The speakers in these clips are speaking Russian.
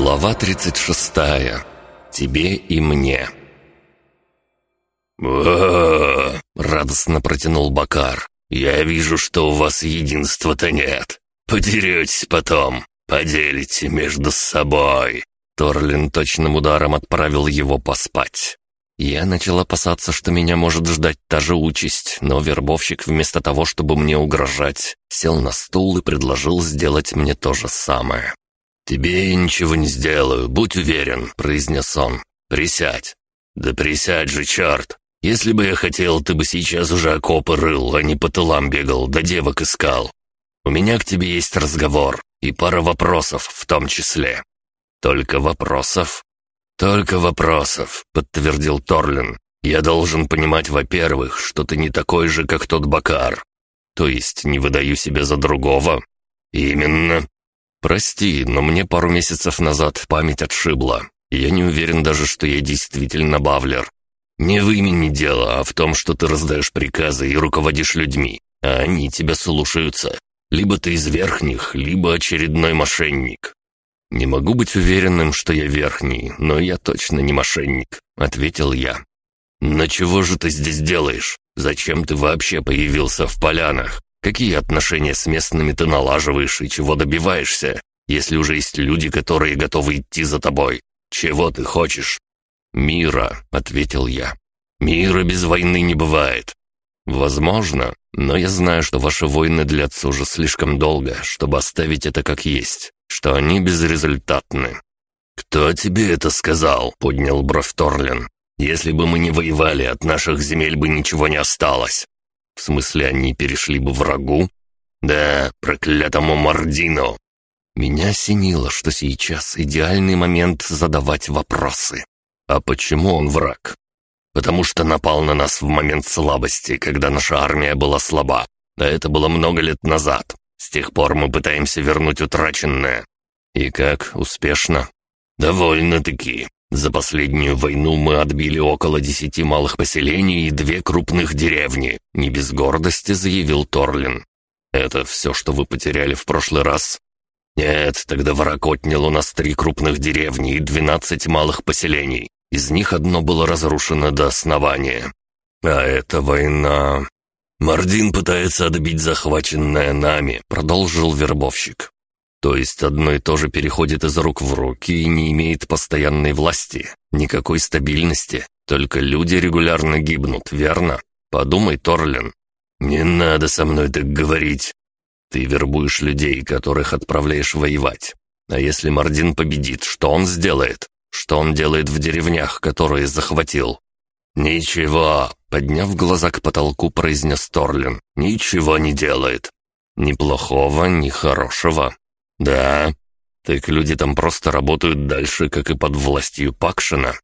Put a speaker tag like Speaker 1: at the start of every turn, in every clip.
Speaker 1: Глава 36. Тебе и мне.
Speaker 2: радостно протянул Бакар. «Я вижу, что у вас единства-то нет. Подеретесь потом, поделите между собой».
Speaker 1: Торлин точным ударом отправил его поспать. Я начал опасаться, что меня может ждать та же участь, но вербовщик вместо того, чтобы мне угрожать, сел на стул и предложил сделать мне то же самое.
Speaker 2: «Тебе я ничего не сделаю, будь уверен», — произнес он. «Присядь». «Да присядь же, черт! Если бы я хотел, ты бы сейчас уже окопы рыл, а не по тылам бегал, да девок искал. У меня к тебе есть разговор и пара вопросов в том числе».
Speaker 1: «Только вопросов?»
Speaker 2: «Только вопросов», — подтвердил Торлин. «Я должен понимать, во-первых, что ты не такой же, как тот Бакар.
Speaker 1: То есть не выдаю себя за другого?»
Speaker 2: «Именно.
Speaker 1: «Прости, но мне пару месяцев назад память отшибла. Я не уверен даже, что я действительно Бавлер.
Speaker 2: Не в имени дело, а в том, что ты раздаешь приказы и руководишь людьми, а они тебя слушаются. Либо ты из верхних, либо очередной мошенник».
Speaker 1: «Не могу быть уверенным, что я верхний, но я точно не мошенник», — ответил я.
Speaker 2: «Но чего же ты здесь делаешь? Зачем ты вообще появился в полянах?» Какие отношения с местными ты налаживаешь и чего добиваешься, если уже есть люди, которые готовы идти за тобой? Чего ты хочешь?»
Speaker 1: «Мира», — ответил я.
Speaker 2: «Мира без войны не бывает».
Speaker 1: «Возможно, но я знаю, что ваши войны длятся уже слишком долго, чтобы оставить это как есть, что они безрезультатны».
Speaker 2: «Кто тебе это сказал?» — поднял бровь Торлин. «Если бы мы не воевали, от наших земель бы ничего не осталось.
Speaker 1: В смысле, они перешли бы врагу?
Speaker 2: Да, проклятому Мардину.
Speaker 1: Меня осенило, что сейчас идеальный момент задавать вопросы. А почему он враг?
Speaker 2: Потому что напал на нас в момент слабости, когда наша армия была слаба. А это было много лет назад. С тех пор мы пытаемся вернуть утраченное.
Speaker 1: И как, успешно?
Speaker 2: Довольно-таки. За последнюю войну мы отбили около десяти малых поселений и две крупных деревни», — не без гордости заявил Торлин.
Speaker 1: «Это все, что вы потеряли в прошлый раз?»
Speaker 2: «Нет, тогда враг отнял у нас три крупных деревни и двенадцать малых поселений. Из них одно было разрушено до основания. А эта война...» «Мардин пытается отбить захваченное нами», — продолжил вербовщик.
Speaker 1: То есть одно и то же переходит из рук в руки и не имеет постоянной власти, никакой стабильности, только люди регулярно гибнут, верно? Подумай, Торлин.
Speaker 2: Не надо со мной так говорить.
Speaker 1: Ты вербуешь людей, которых отправляешь воевать. А если Мардин победит, что он сделает? Что он делает в деревнях, которые захватил?
Speaker 2: «Ничего», — подняв глаза к потолку, произнес Торлин. «Ничего не делает».
Speaker 1: «Ни плохого, ни хорошего.
Speaker 2: «Да».
Speaker 1: «Так люди там просто работают дальше, как и под властью Пакшина».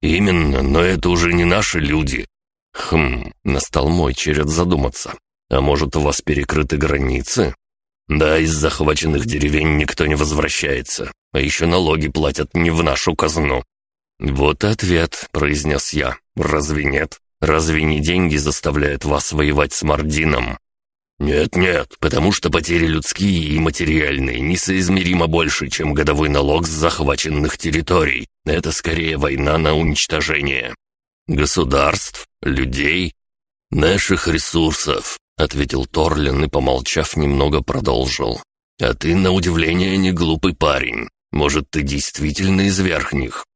Speaker 2: «Именно, но это уже не наши люди».
Speaker 1: «Хм, настал мой черед задуматься. А может, у вас перекрыты границы?»
Speaker 2: «Да, из захваченных деревень никто не возвращается, а еще налоги платят не в нашу казну».
Speaker 1: «Вот и ответ», — произнес я. «Разве нет? Разве не деньги заставляют вас воевать с Мардином?»
Speaker 2: «Нет-нет, потому что потери людские и материальные несоизмеримо больше, чем годовой налог с захваченных территорий. Это скорее война на уничтожение. Государств, людей, наших ресурсов», — ответил Торлин и, помолчав, немного продолжил. «А ты, на удивление, не глупый парень. Может, ты действительно из верхних?»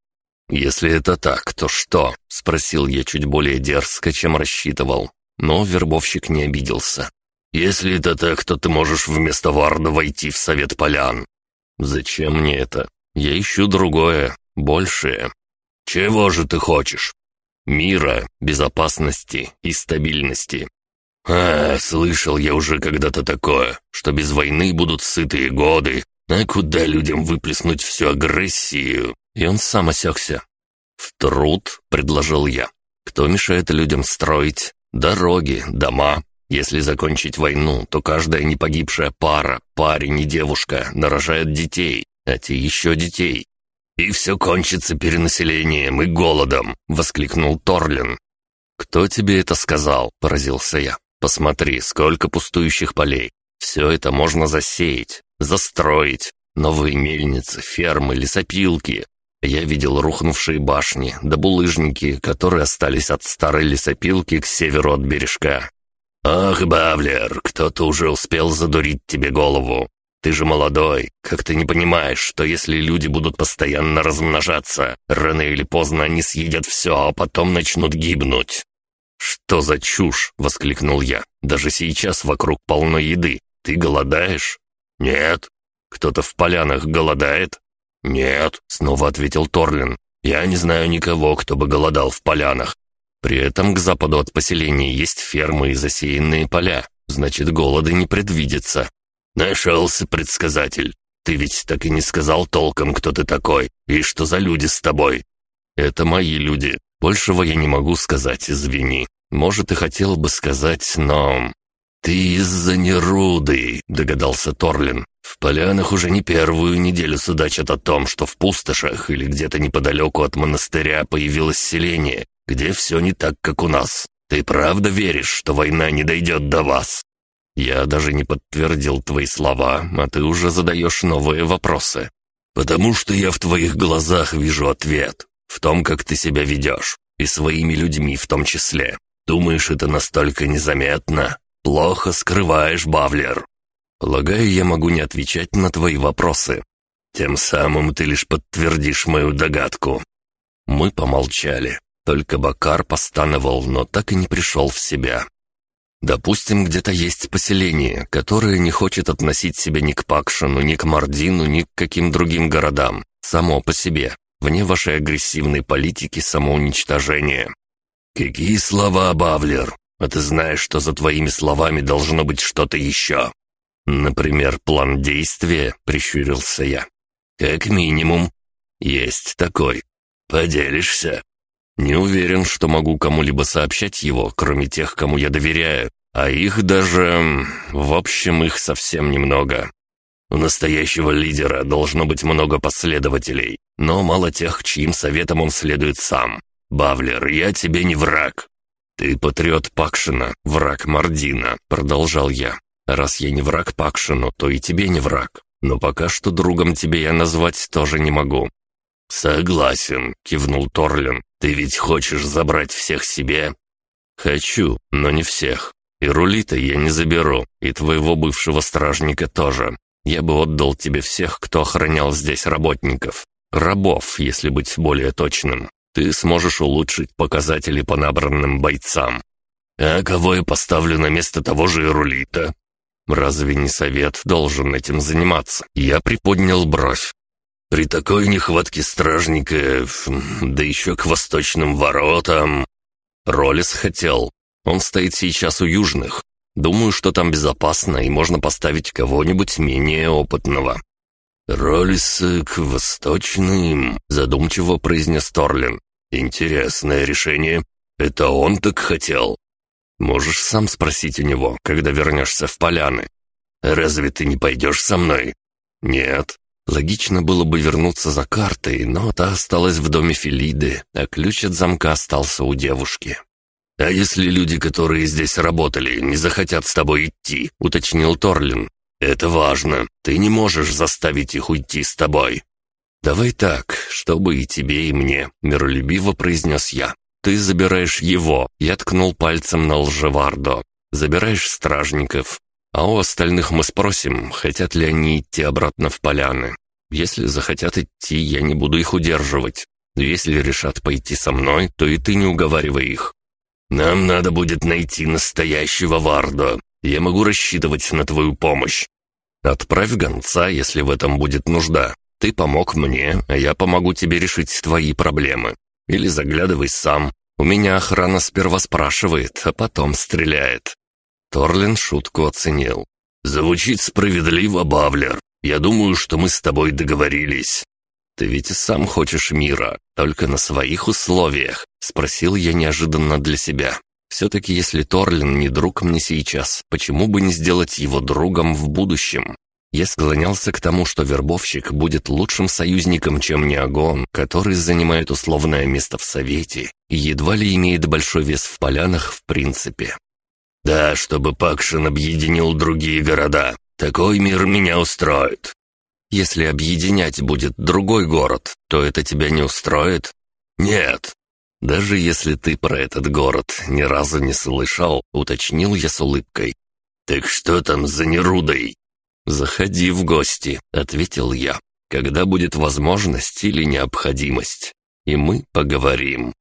Speaker 1: «Если это так, то что?» — спросил я чуть более дерзко, чем рассчитывал. Но вербовщик не обиделся.
Speaker 2: «Если это так, то ты можешь вместо Варда войти в Совет Полян».
Speaker 1: «Зачем мне это? Я ищу другое, большее».
Speaker 2: «Чего же ты хочешь?»
Speaker 1: «Мира, безопасности и стабильности».
Speaker 2: «А, слышал я уже когда-то такое, что без войны будут сытые годы, а куда людям выплеснуть всю агрессию?»
Speaker 1: И он сам осекся. «В труд», — предложил я. «Кто мешает людям строить? Дороги, дома, если закончить войну, то каждая непогибшая пара, парень и девушка, нарожает детей, а те еще детей.
Speaker 2: «И все кончится перенаселением и голодом!» — воскликнул Торлин.
Speaker 1: «Кто тебе это сказал?» — поразился я. «Посмотри, сколько пустующих полей. Все это можно засеять, застроить. Новые мельницы, фермы, лесопилки. Я видел рухнувшие башни, да булыжники, которые остались от старой лесопилки к северу от бережка. «Ах, Бавлер, кто-то уже успел задурить тебе голову. Ты же молодой, как ты не понимаешь, что если люди будут постоянно размножаться, рано или поздно они съедят все, а потом начнут гибнуть?» «Что за чушь?» — воскликнул я. «Даже сейчас вокруг полно еды. Ты голодаешь?» «Нет». «Кто-то в полянах голодает?» «Нет», — снова ответил Торлин. «Я не знаю никого, кто бы голодал в полянах. При этом к западу от поселения есть фермы и засеянные поля. Значит, голода не предвидится. «Нашелся предсказатель. Ты ведь так и не сказал толком, кто ты такой и что за люди с тобой». «Это мои люди. Большего я не могу сказать, извини. Может, и хотел бы сказать, но...» «Ты из-за неруды», — догадался Торлин. «В полянах уже не первую неделю судачат о том, что в пустошах или где-то неподалеку от монастыря появилось селение, где все не так, как у нас. Ты правда веришь, что война не дойдет до вас?» Я даже не подтвердил твои слова, а ты уже задаешь новые вопросы. Потому что я в твоих глазах вижу ответ. В том, как ты себя ведешь. И своими людьми в том числе. Думаешь, это настолько незаметно? Плохо скрываешь, Бавлер. Полагаю, я могу не отвечать на твои вопросы. Тем самым ты лишь подтвердишь мою догадку. Мы помолчали. Только Бакар постановал, но так и не пришел в себя. Допустим, где-то есть поселение, которое не хочет относить себя ни к Пакшину, ни к Мардину, ни к каким другим городам, само по себе, вне вашей агрессивной политики самоуничтожения. Какие слова, Бавлер? А ты знаешь, что за твоими словами должно быть что-то еще? Например, план действия, прищурился я. Как минимум. Есть такой. Поделишься? Не уверен, что могу кому-либо сообщать его, кроме тех, кому я доверяю. А их даже... В общем, их совсем немного. У настоящего лидера должно быть много последователей, но мало тех, чьим советом он следует сам. «Бавлер, я тебе не враг». «Ты патриот Пакшина, враг Мардина», — продолжал я. «Раз я не враг Пакшину, то и тебе не враг. Но пока что другом тебе я назвать тоже не могу». «Согласен», — кивнул Торлин. «Ты ведь хочешь забрать всех себе?» «Хочу, но не всех. И рули-то я не заберу, и твоего бывшего стражника тоже. Я бы отдал тебе всех, кто охранял здесь работников. Рабов, если быть более точным. Ты сможешь улучшить показатели по набранным бойцам. А кого я поставлю на место того же Ирулита? Разве не совет должен этим заниматься? Я приподнял бровь. При такой нехватке стражников, да еще к восточным воротам... Ролис хотел. Он стоит сейчас у южных. Думаю, что там безопасно и можно поставить кого-нибудь менее опытного. «Ролис к восточным», — задумчиво произнес Торлин. «Интересное решение. Это он так хотел». «Можешь сам спросить у него, когда вернешься в поляны». «Разве ты не пойдешь со мной?» «Нет. Логично было бы вернуться за картой, но та осталась в доме Филиды, а ключ от замка остался у девушки. «А если люди, которые здесь работали, не захотят с тобой идти?» — уточнил Торлин. «Это важно. Ты не можешь заставить их уйти с тобой». «Давай так, чтобы и тебе, и мне», — миролюбиво произнес я. «Ты забираешь его», — я ткнул пальцем на лжевардо. «Забираешь стражников, а у остальных мы спросим, хотят ли они идти обратно в поляны. Если захотят идти, я не буду их удерживать. Если решат пойти со мной, то и ты не уговаривай их. Нам надо будет найти настоящего Вардо. Я могу рассчитывать на твою помощь. Отправь гонца, если в этом будет нужда. Ты помог мне, а я помогу тебе решить твои проблемы. Или заглядывай сам. У меня охрана сперва спрашивает, а потом стреляет. Торлин шутку оценил. «Звучит справедливо, Бавлер. Я думаю, что мы с тобой договорились». «Ты ведь и сам хочешь мира, только на своих условиях», — спросил я неожиданно для себя. «Все-таки если Торлин не друг мне сейчас, почему бы не сделать его другом в будущем?» Я склонялся к тому, что вербовщик будет лучшим союзником, чем Неогон, который занимает условное место в Совете и едва ли имеет большой вес в полянах в принципе. Да, чтобы Пакшин объединил другие города. Такой мир меня устроит. Если объединять будет другой город, то это тебя не устроит?
Speaker 2: Нет.
Speaker 1: Даже если ты про этот город ни разу не слышал, уточнил я с улыбкой.
Speaker 2: Так что там за Нерудой?
Speaker 1: «Заходи в гости», — ответил я, — «когда будет возможность или необходимость, и мы поговорим».